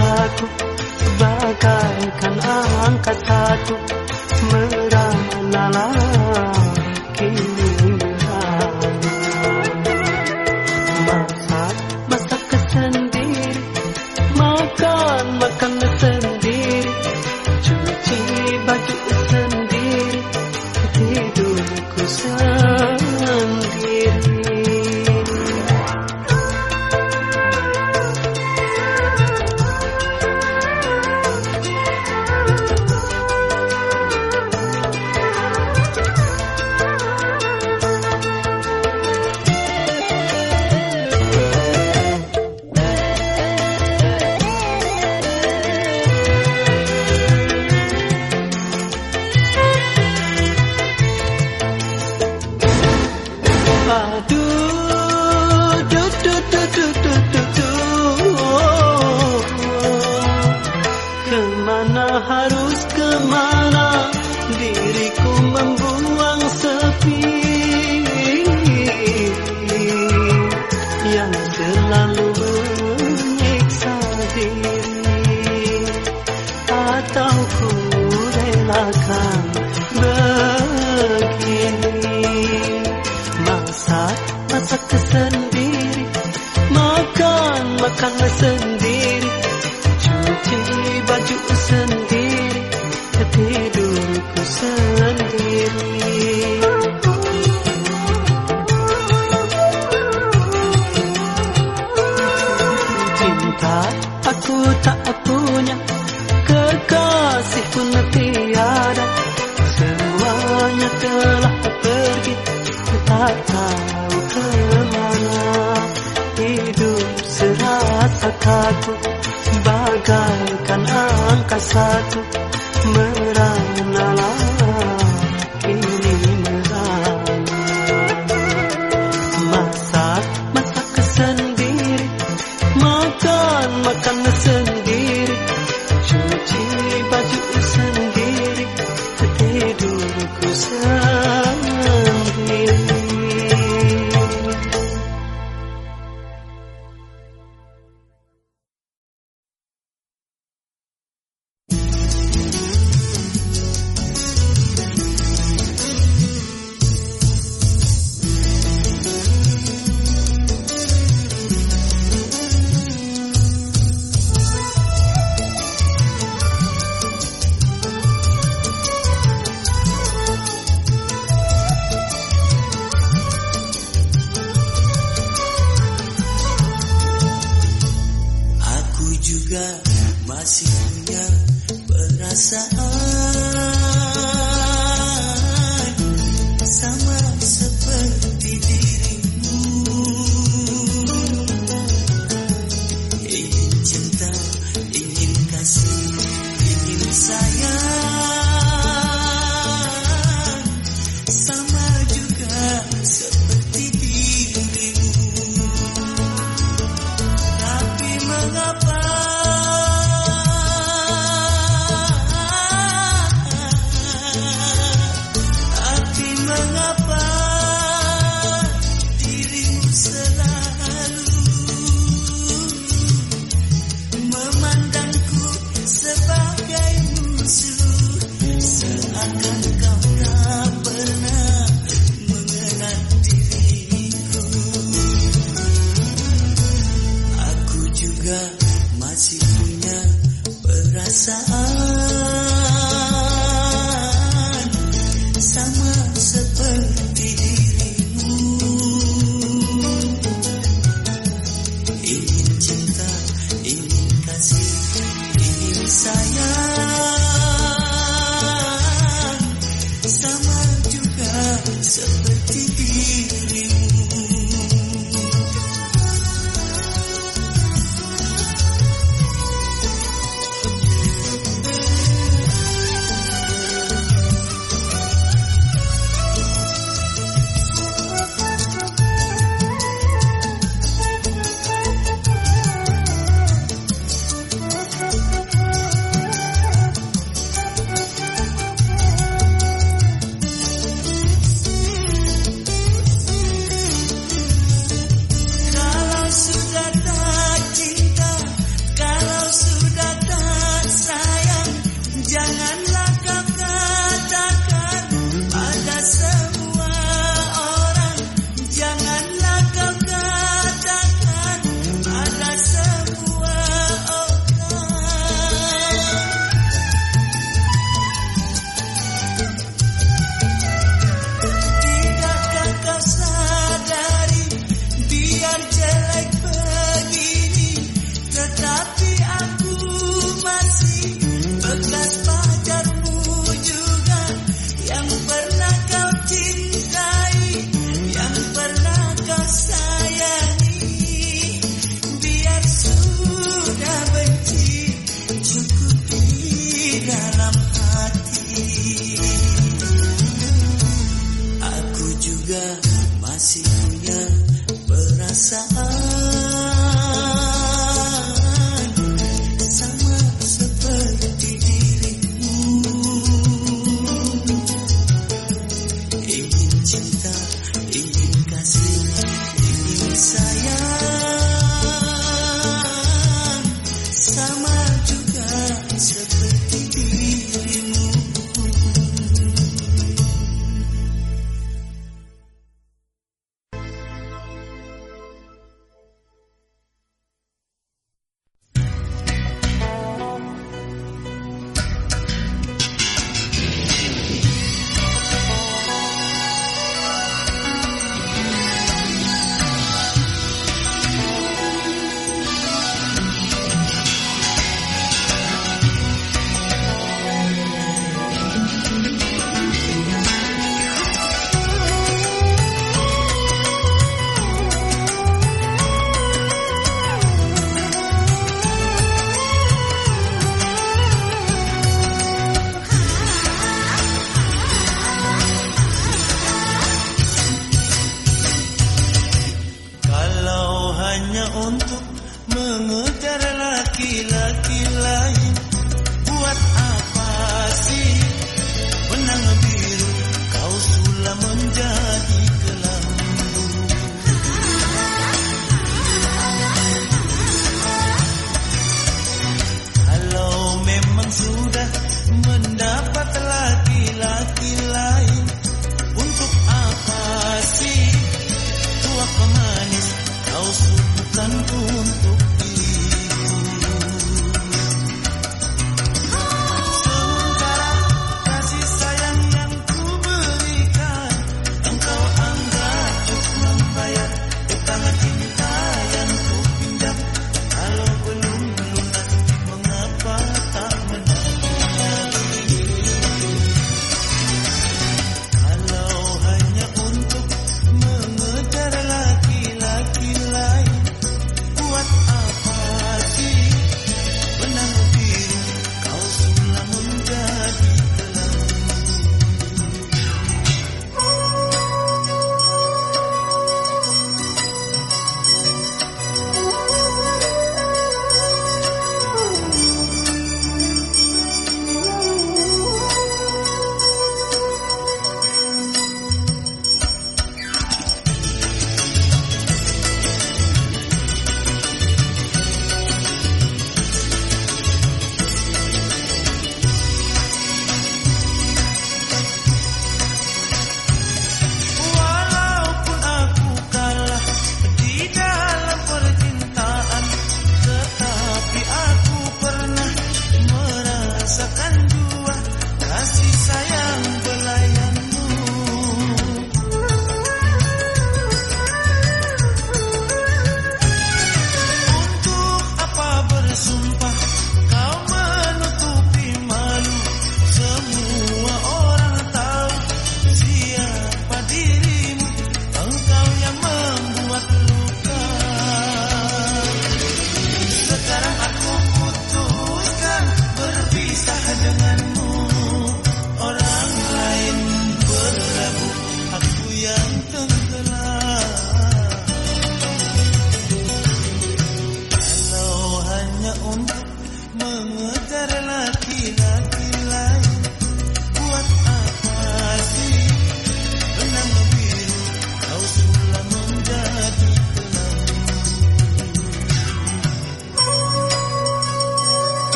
kaku Bagaikan angka satu Merana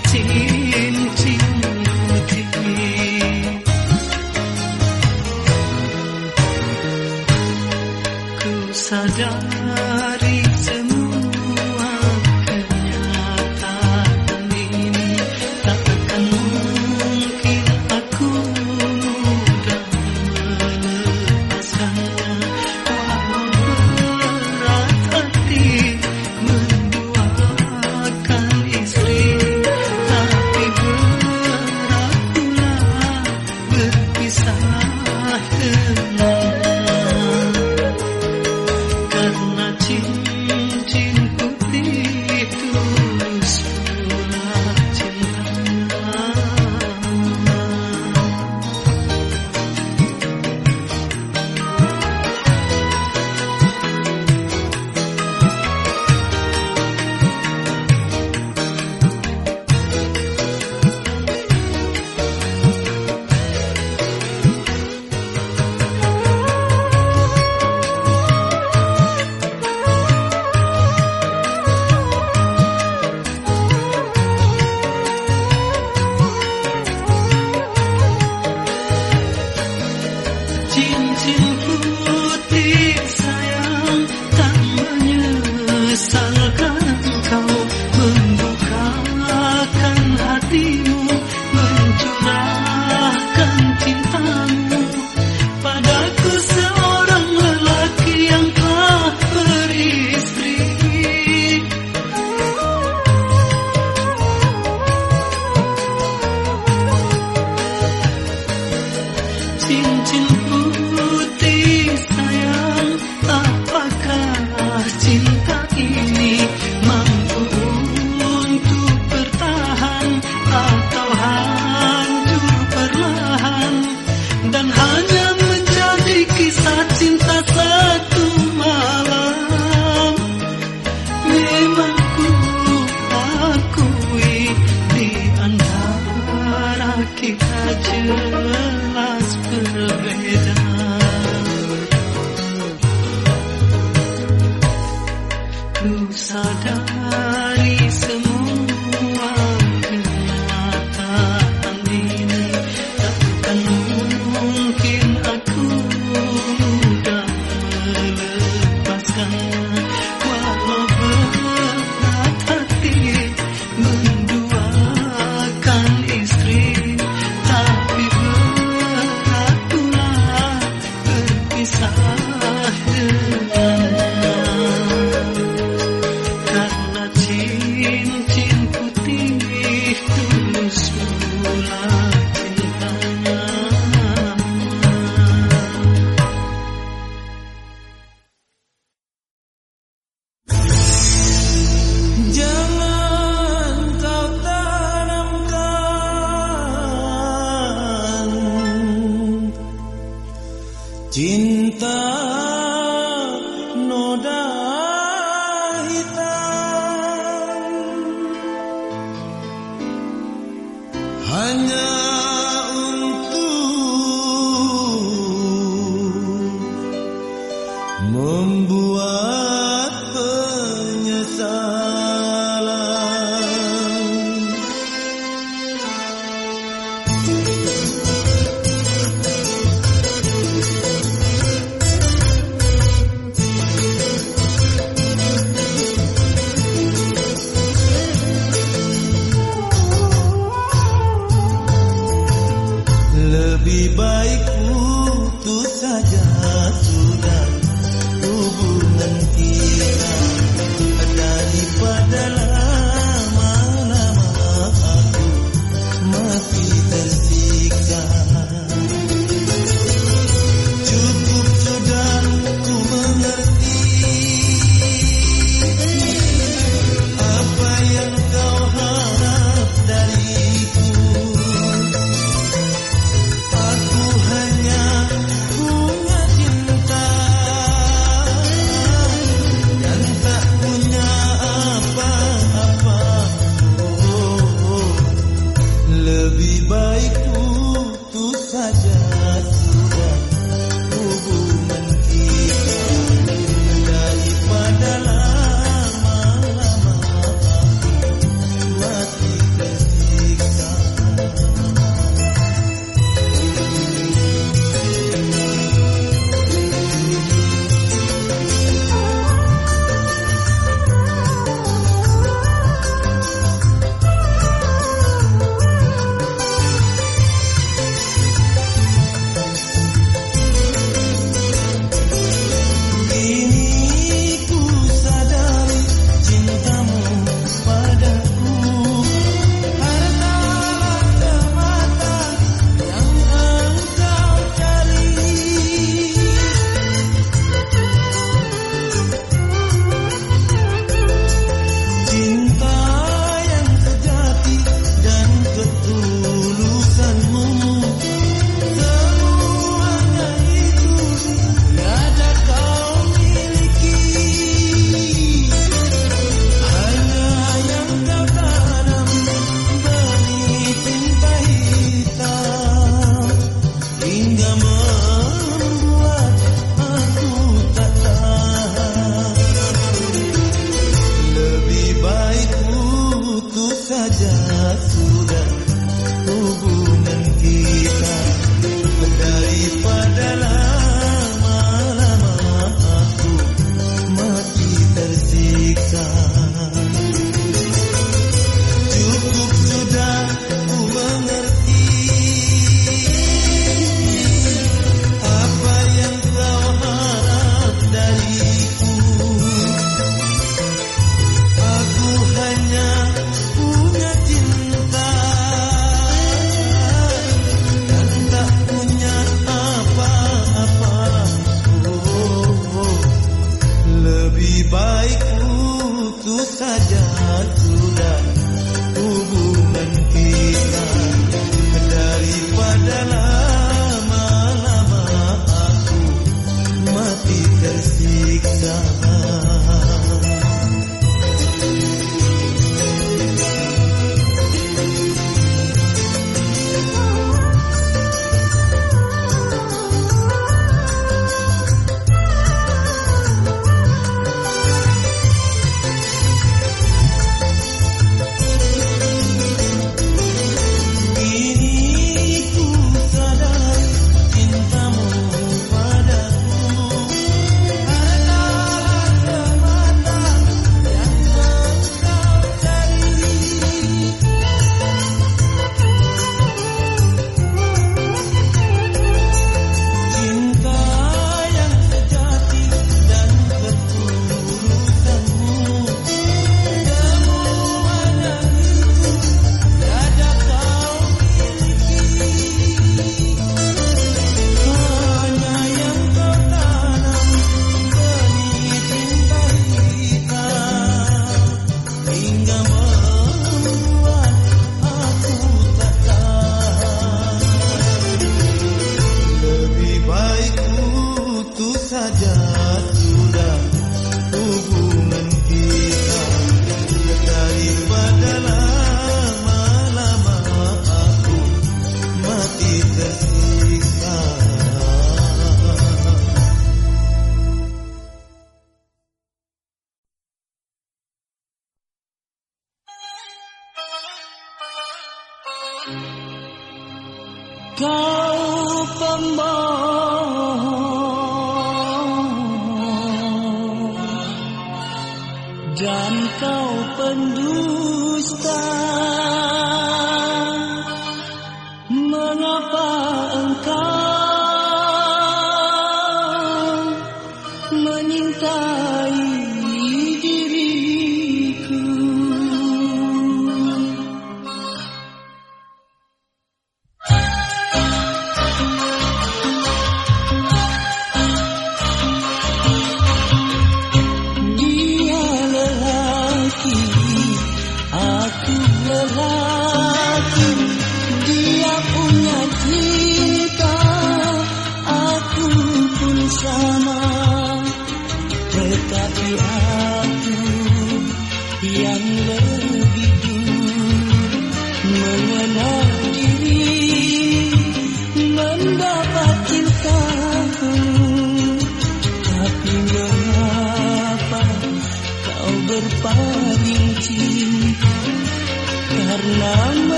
negative.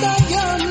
Sayang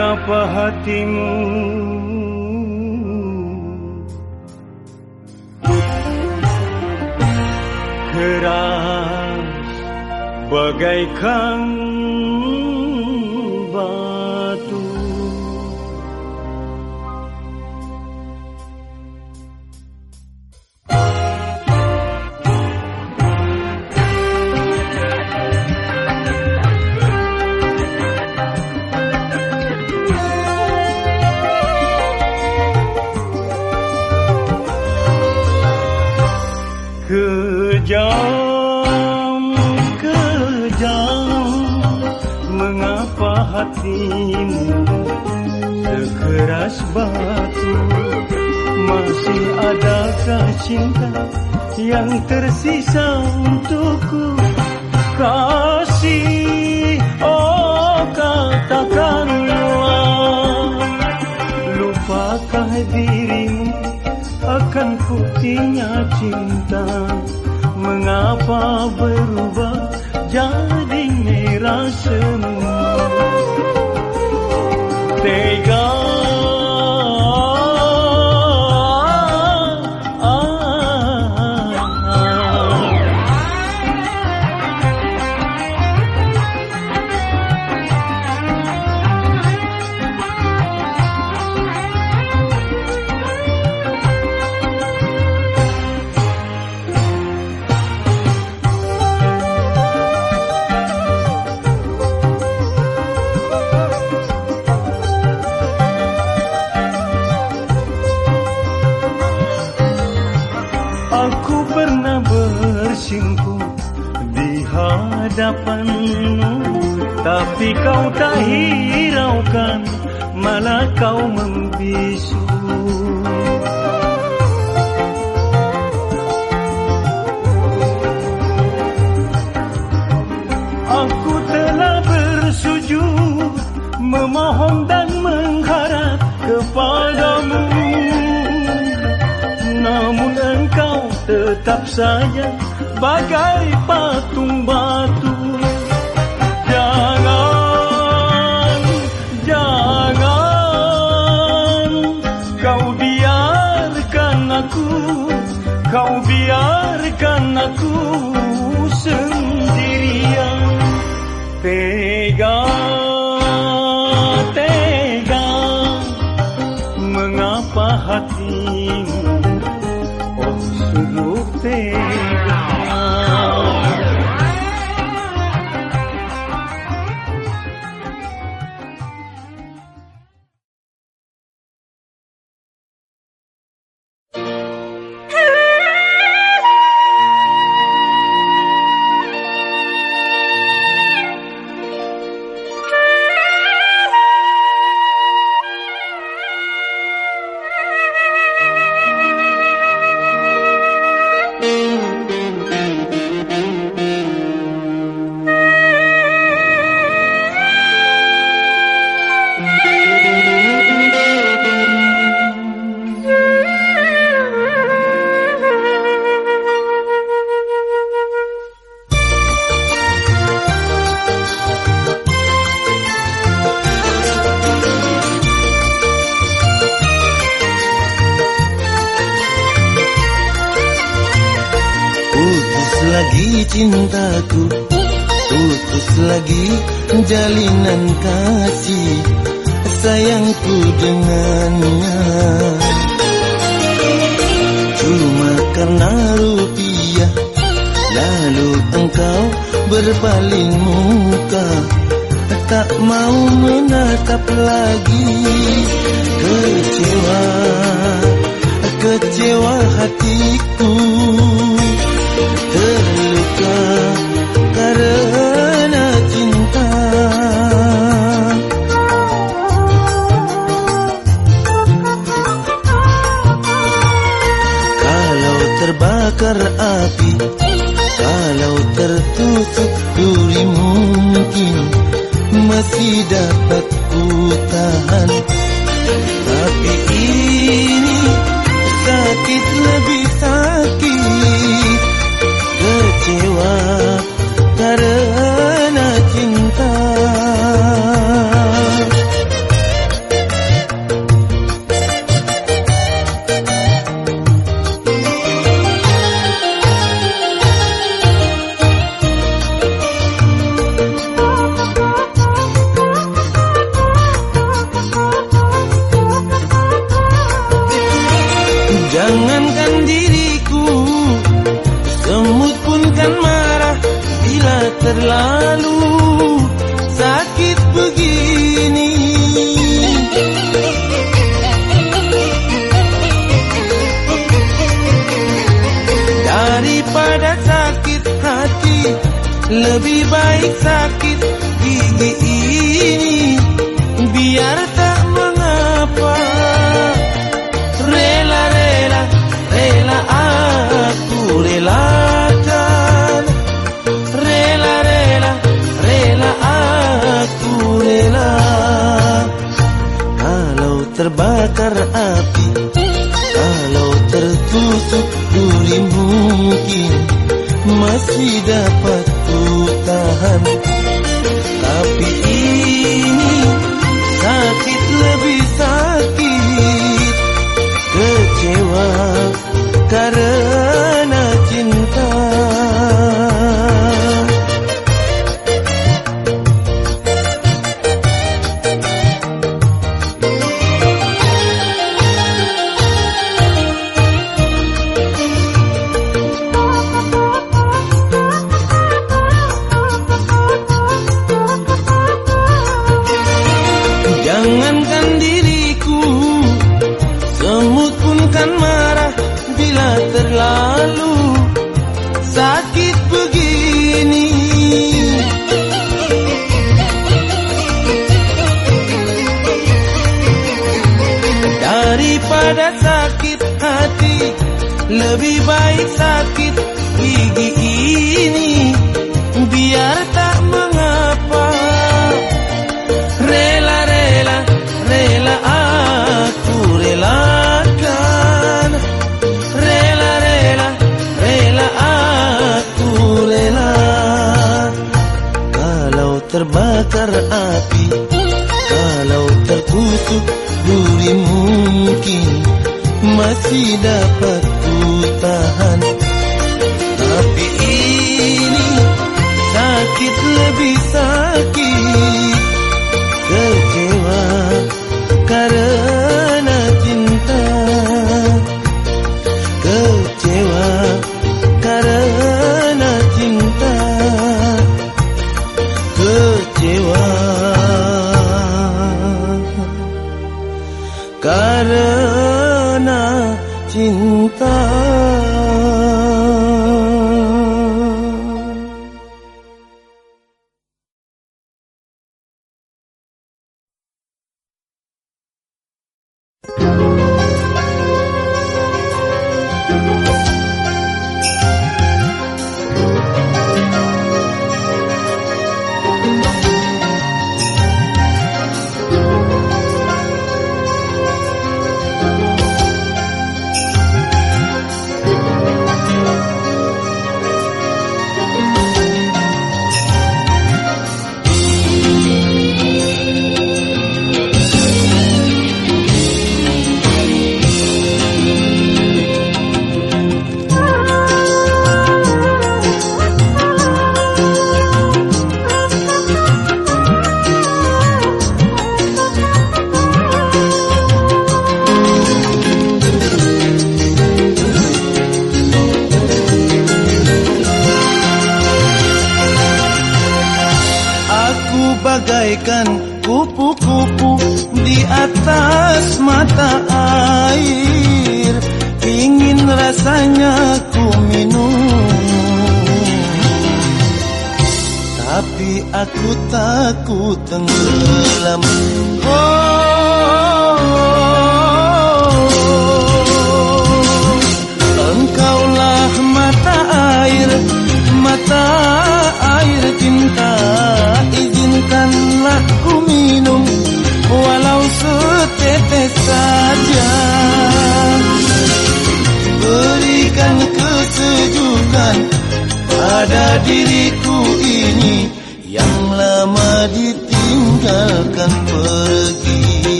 पहति बगैखं। Hatimu sekeras batu. Masih adakah cinta yang tersisa untukku? Kasih oh katakanlah lupakah dirimu akan buktinya cinta. Mengapa berubah jadi merah semua Go. Tapi kau tak hiraukan Malah kau membisu. Aku telah bersujud Memohon dan mengharap kepadamu. Namun engkau tetap saja Bagai patung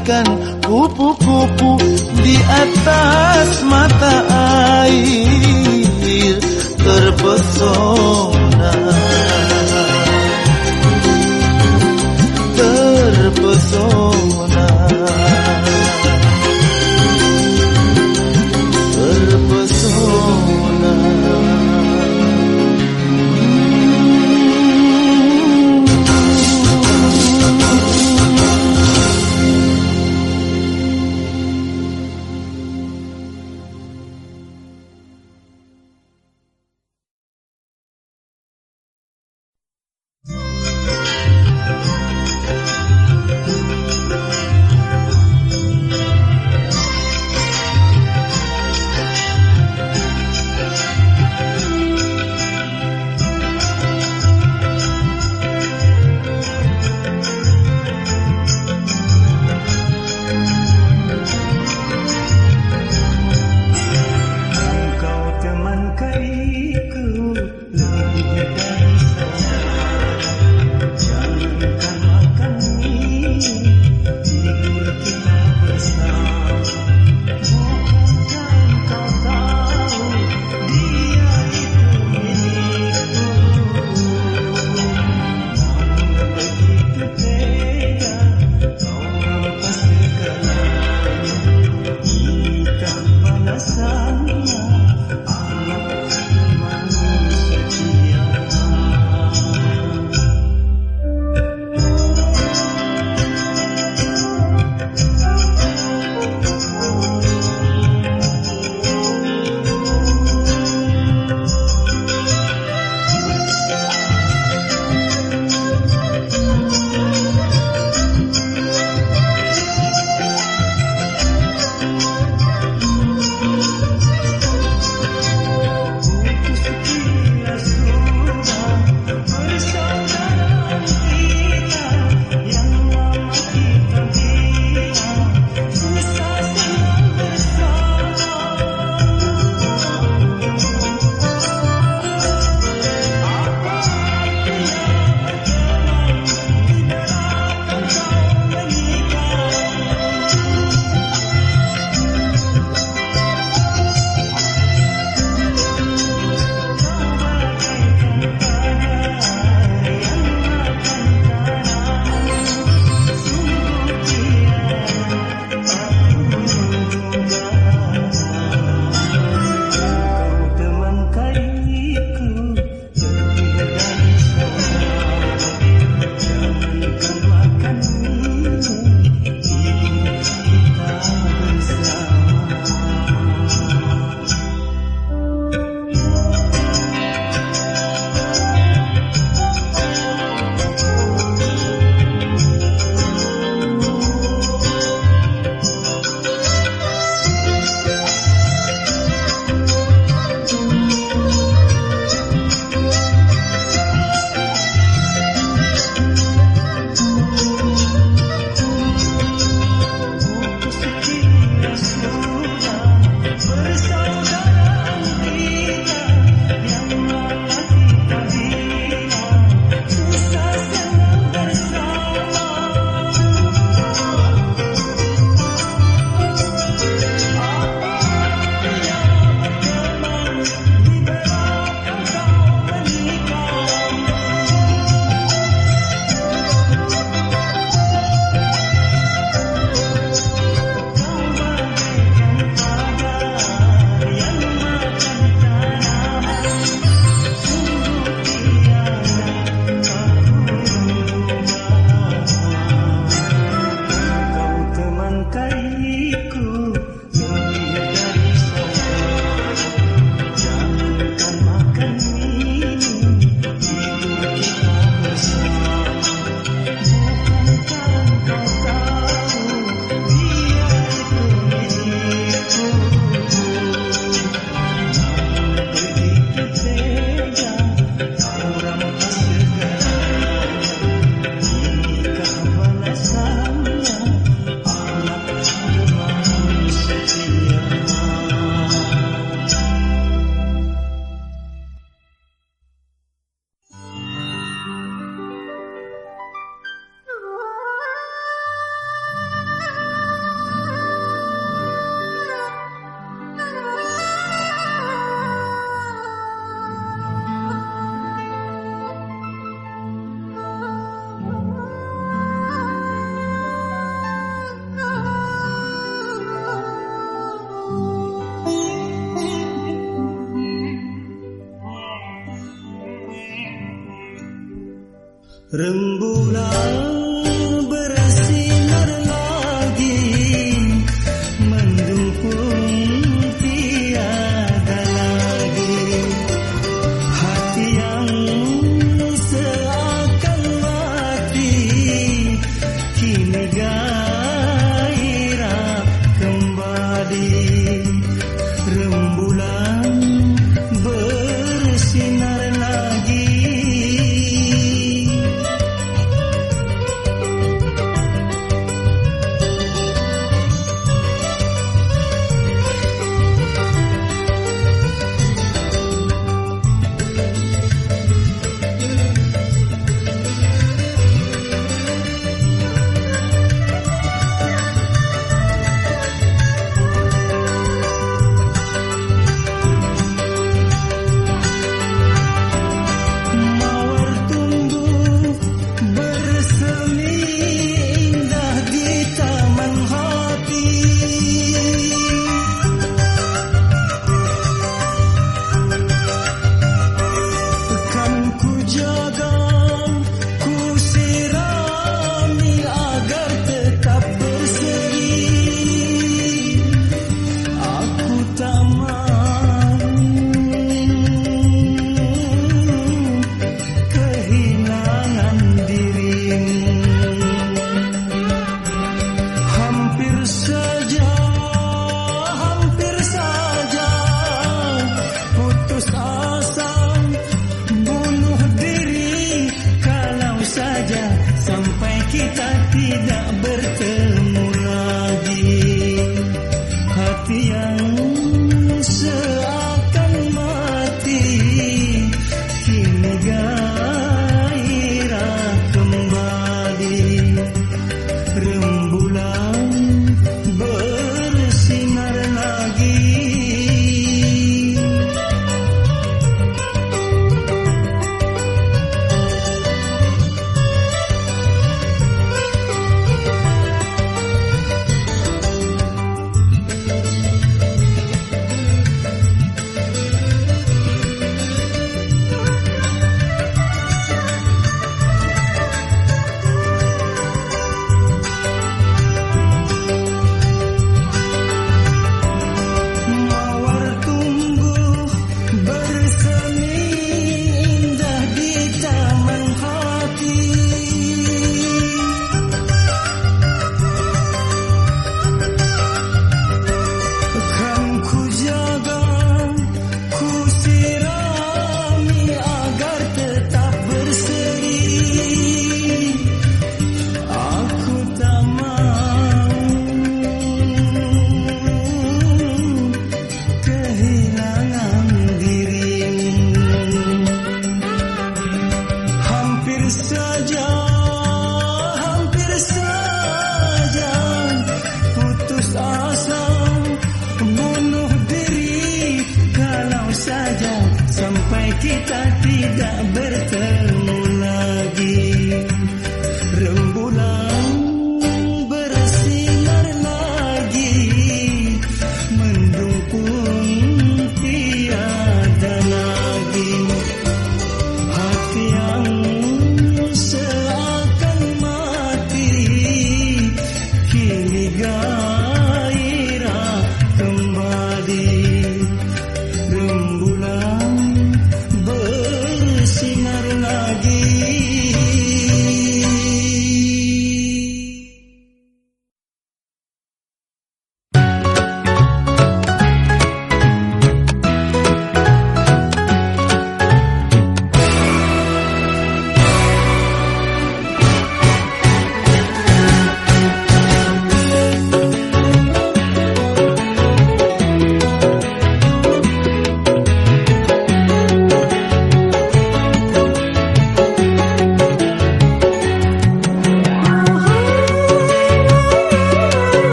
bagaikan